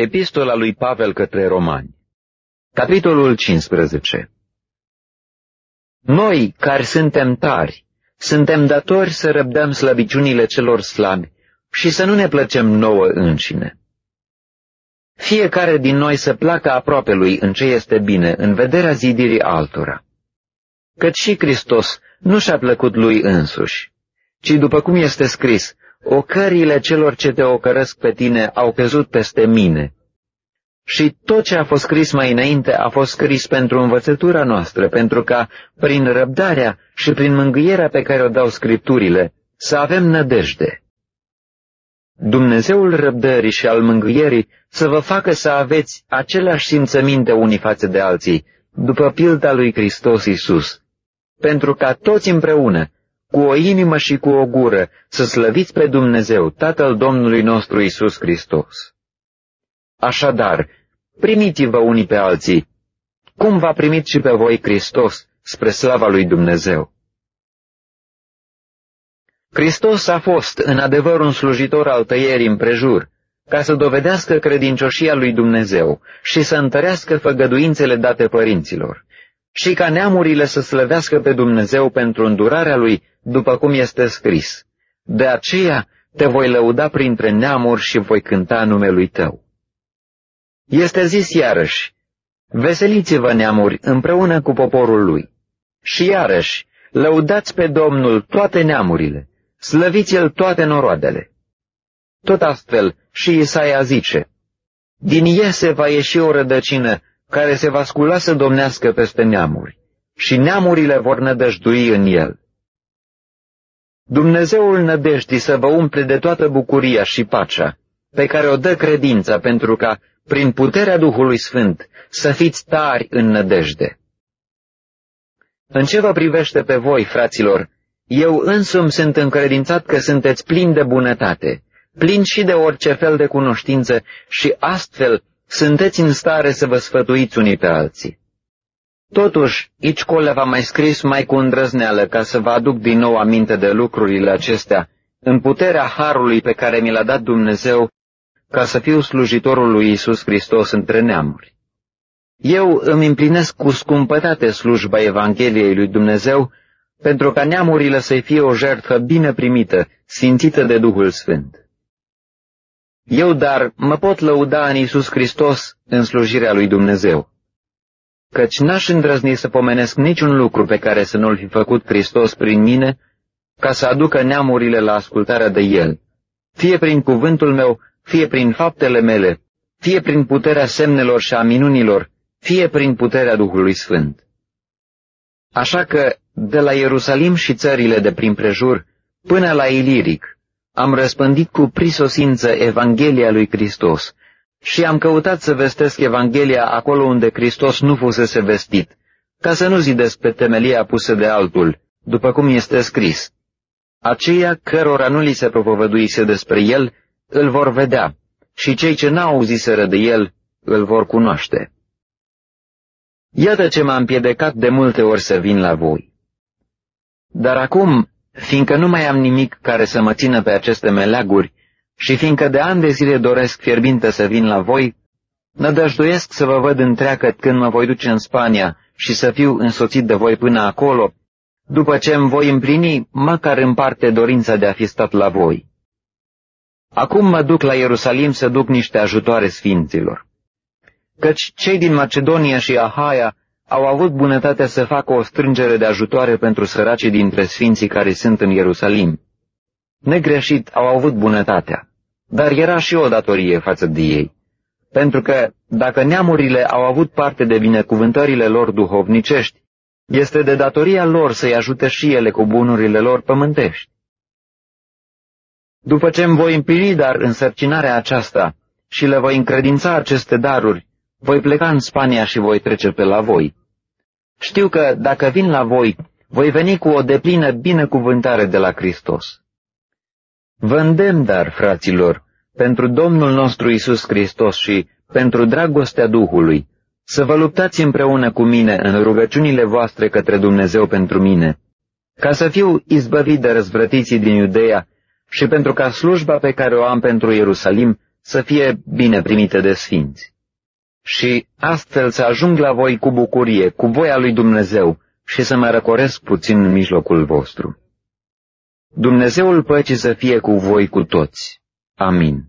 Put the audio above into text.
Epistola lui Pavel către Romani Capitolul 15 Noi, care suntem tari, suntem datori să răbdăm slăbiciunile celor slabi și să nu ne plăcem nouă înșine. Fiecare din noi să placă aproape lui în ce este bine, în vederea zidirii altora. Căci și Hristos nu și-a plăcut lui însuși, ci după cum este scris, ocările celor ce te ocărăsc pe tine au căzut peste mine. Și tot ce a fost scris mai înainte a fost scris pentru învățătura noastră, pentru ca, prin răbdarea și prin mângâierea pe care o dau scripturile, să avem nădejde. Dumnezeul răbdării și al mângâierii să vă facă să aveți aceleași simțăminte unii față de alții, după pilda lui Hristos Isus, pentru ca toți împreună, cu o inimă și cu o gură, să slăviți pe Dumnezeu, Tatăl Domnului nostru Isus Hristos. Așadar, primiți-vă unii pe alții, cum v-a primit și pe voi Hristos, spre slava lui Dumnezeu. Hristos a fost în adevăr un slujitor al tăierii împrejur, ca să dovedească credincioșia lui Dumnezeu și să întărească făgăduințele date părinților, și ca neamurile să slăvească pe Dumnezeu pentru îndurarea lui, după cum este scris. De aceea te voi lăuda printre neamuri și voi cânta numelui tău. Este zis iarăși, veseliți-vă neamuri împreună cu poporul lui. Și iarăși, lăudați pe Domnul toate neamurile, slăviți-l toate noroadele. Tot astfel și Isaia zice, Din Iese va ieși o rădăcină care se va scula să domnească peste neamuri, și neamurile vor nădăjdui în el. Dumnezeul nădejdii să vă umple de toată bucuria și pacea, pe care o dă credința pentru ca, prin puterea Duhului Sfânt, să fiți tari în nădejde. În ce vă privește pe voi, fraților, eu însumi sunt încredințat că sunteți plini de bunătate, plini și de orice fel de cunoștință și astfel sunteți în stare să vă sfătuiți unii pe alții. Totuși, aici le v-a mai scris mai cu îndrăzneală ca să vă aduc din nou aminte de lucrurile acestea, în puterea harului pe care mi l-a dat Dumnezeu, ca să fiu slujitorul lui Isus Hristos între neamuri. Eu îmi împlinesc cu scumpătate slujba Evangheliei lui Dumnezeu, pentru ca neamurile să fie o jertfă bine primită, simțită de Duhul Sfânt. Eu, dar, mă pot lăuda în Isus Hristos în slujirea lui Dumnezeu. Căci n-aș îndrăzni să pomenesc niciun lucru pe care să nu-l fi făcut Hristos prin mine, ca să aducă neamurile la ascultarea de El, fie prin cuvântul meu, fie prin faptele mele, fie prin puterea semnelor și a minunilor, fie prin puterea Duhului Sfânt. Așa că, de la Ierusalim și țările de prin prejur, până la Iliric, am răspândit cu prisosință Evanghelia lui Hristos și am căutat să vestesc Evanghelia acolo unde Hristos nu fusese vestit, ca să nu zidesc pe temelia pusă de altul, după cum este scris. Aceia cărora nu li se propovăduise despre el, îl vor vedea, și cei ce n-au auziseră de el, îl vor cunoaște. Iată ce m-a împiedicat de multe ori să vin la voi. Dar acum fiindcă nu mai am nimic care să mă țină pe aceste meleaguri și fiindcă de ani de zile doresc fierbinte să vin la voi, nădăjduiesc să vă văd întreagă când mă voi duce în Spania și să fiu însoțit de voi până acolo, după ce îmi voi împlini măcar în parte dorința de a fi stat la voi. Acum mă duc la Ierusalim să duc niște ajutoare sfinților. Căci cei din Macedonia și Ahaia au avut bunătatea să facă o strângere de ajutoare pentru săracii dintre sfinții care sunt în Ierusalim. Negreșit au avut bunătatea, dar era și o datorie față de ei, pentru că dacă neamurile au avut parte de binecuvântările lor duhovnicești, este de datoria lor să-i ajute și ele cu bunurile lor pământești. După ce îmi voi împili dar însărcinarea aceasta și le voi încredința aceste daruri, voi pleca în Spania și voi trece pe la voi. Știu că, dacă vin la voi, voi veni cu o deplină binecuvântare de la Hristos. Vă îndemn, dar, fraților, pentru Domnul nostru Isus Hristos și pentru dragostea Duhului, să vă luptați împreună cu mine în rugăciunile voastre către Dumnezeu pentru mine, ca să fiu izbăvit de răzvrătiții din Iudeea și pentru ca slujba pe care o am pentru Ierusalim să fie bine primite de sfinți. Și astfel să ajung la voi cu bucurie, cu voia lui Dumnezeu și să mă răcoresc puțin în mijlocul vostru. Dumnezeul păcii să fie cu voi cu toți. Amin.